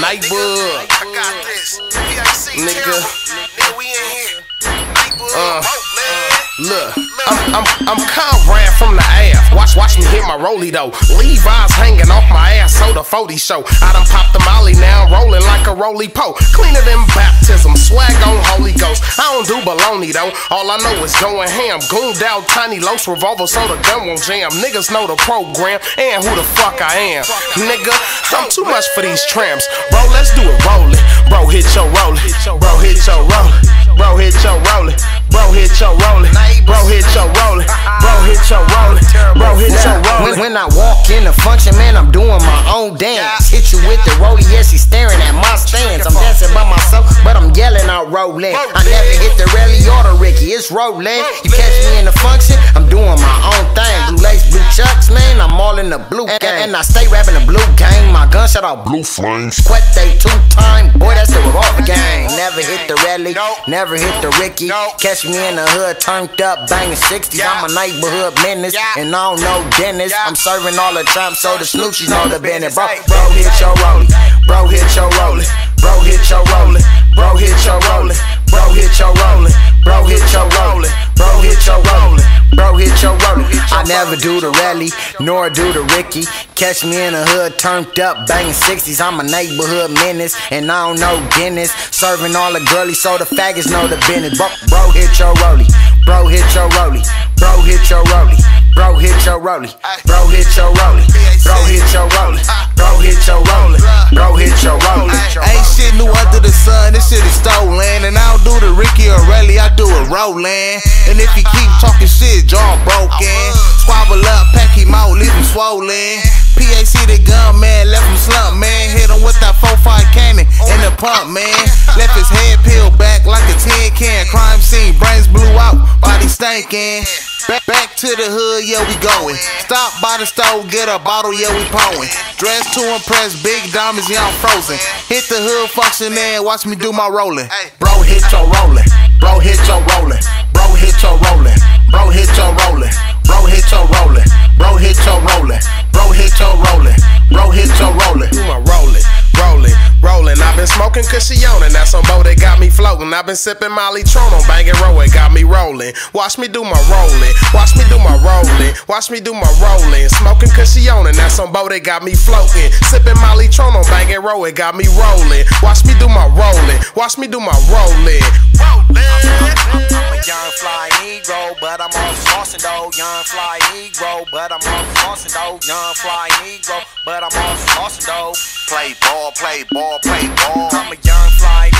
Nightbug, I got this. Nigga. Nigga, we in here. Nightbug, Uh. look, I'm I'm I'm Conrad from the ass. Watch watch me hit my rollie though. Levi's hanging off my ass, so the 40 show. I done popped the molly now, rolling like roly po. Cleaner than baptism, swag on Holy Ghost. I don't do baloney though. All I know is going ham. Gooned out, tiny los revolver, so the gun won't jam. Niggas know the program and who the fuck I am. Nigga, I'm too much for these tramps. Bro, let's do it rolling. Bro, hit your rolling. Bro, hit your rolling. Bro, hit your rolling. When, I walk in the function, man, I'm doing my own dance. Hit you with the rollie, yes, he's staring at my stance. I'm dancing by myself, but I'm yelling out rolling. I never hit the rally or the Ricky, it's rolling. You catch me in the function, I'm doing my own thing. Blue lace, blue chucks, man, I'm all in the blue gang. And I stay rapping the blue gang. My gunshot out blue Flames. Quet they two time, boy, that's the. Never hit the rally, never hit the Ricky. Catch me in the hood, turned up, banging 60s. I'm a neighborhood menace, and I don't know Dennis. I'm serving all the tramps, so the snoochies know the business. Bro, bro, hit your rolling, bro, hit your rolling, bro, hit your rolling, bro, hit your rolling, bro, hit your rolling, never do the rally, nor do the Ricky. Catch me in the hood, turned up, banging 60s. I'm a neighborhood menace, and I don't know Dennis. Serving all the girlies, so the faggots know the business. Bro, bro hit your rollie, bro, hit your rollie, bro, hit your rollie. Bro, hit your rollie. Bro, hit your rollie. Bro, hit your rollie. Bro, hit your rollie. Bro, hit your rollie. Ain't shit new under the sun, this shit is stolen. And I don't do the Ricky or Rally, I do it rolling. And if you talking shit, jaw broken. Squabble up, pack him out, leave him swollen. PAC the gun man, left him slump, man. Hit him with that 4-5 cannon in the pump, man. Left his head peeled back like a tin can. Crime scene, brains blew out, body stinking. Back, to the hood, yeah, we going. Stop by the store, get a bottle, yeah, we pouring. Dressed to impress, big diamonds, yeah, I'm frozen. Hit the hood function and watch me do my rolling. Bro, hit your rolling. Bro, hit your rolling. Bro, hit your rolling. Bro, hit your rolling. Bro, hit your rolling. Bro, hit your rolling. Bro, hit your rolling. Bro, hit your rolling. Do my rolling. Rolling, rolling. I've been smoking Cushionin. That's some boat that got me floating. I've been sipping Molly Trono, banging roll it got me rolling. Watch me do my rolling. Watch me do my rolling. Watch me do my rolling. Smoking Cushionin. That's some boat that got me floating. Sipping Molly Trono, banging roll it got me rolling. Watch me do my rolling. Watch me do my rolling. Rolling. Though. Young fly Negro, but I'm off saucing though. Young fly Negro, but I'm off saucing though. Play ball, play ball, play ball. I'm a young fly